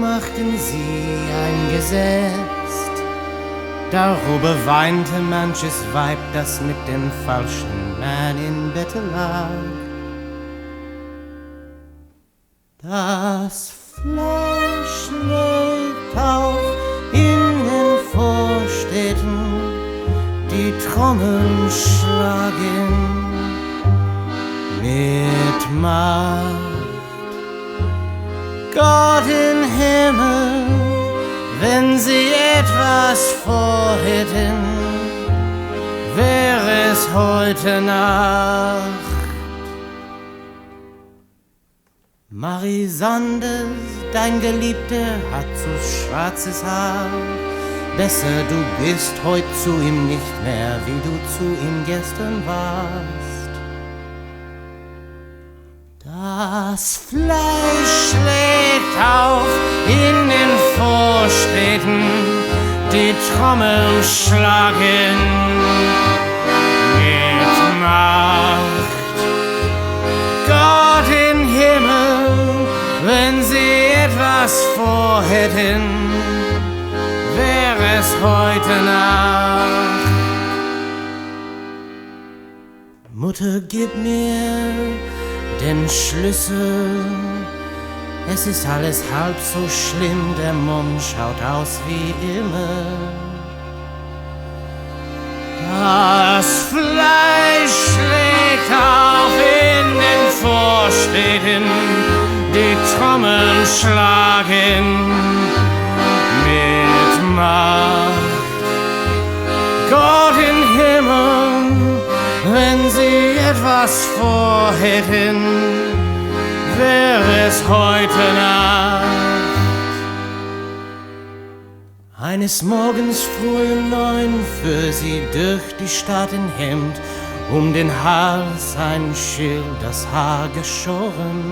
machten sie ein Gesetz. Darüber weinte manches Weib, das mit dem falschen Mann im Bette lag. Das Fleisch schlägt auf in den Vorstädten, die Trommeln schlagen mit Macht. Gott im Himmel, wenn sie etwas vorhätten, wäre es heute Nacht. Marie Sanders, dein Geliebter, hat so schwarzes Haar. Besser du bist heut zu ihm nicht mehr, wie du zu ihm gestern warst. Das Fleisch schlägt die Trommeln schlagen mit Macht. Gott im Himmel, wenn sie etwas vorhätten, wäre es heute Nacht. Mutter, gib mir den Schlüssel. Es ist alles halb so schlimm, der Mund schaut aus wie immer. Das Fleisch schlägt auf in den Vorstädten, die Trommeln schlagen mit Macht. Gott im Himmel, wenn sie etwas vorhätten, wäre es heute Nacht. Eines Morgens früh um neun fuhr sie durch die Stadt in Hemd, um den Hals ein Schild, das Haar geschoren.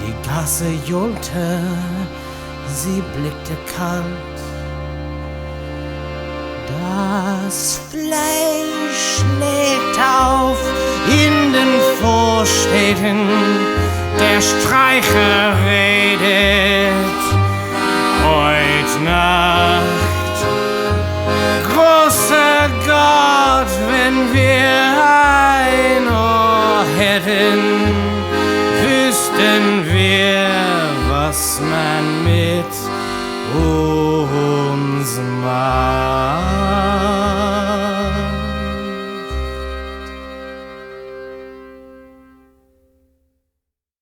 Die Gasse johlte, sie blickte kalt. Das Fleisch schlägt auf in den Vorstädten, der Streicher redet heut Nacht. Großer Gott, wenn wir ein Ohr hätten, wüssten wir, was man mit uns macht.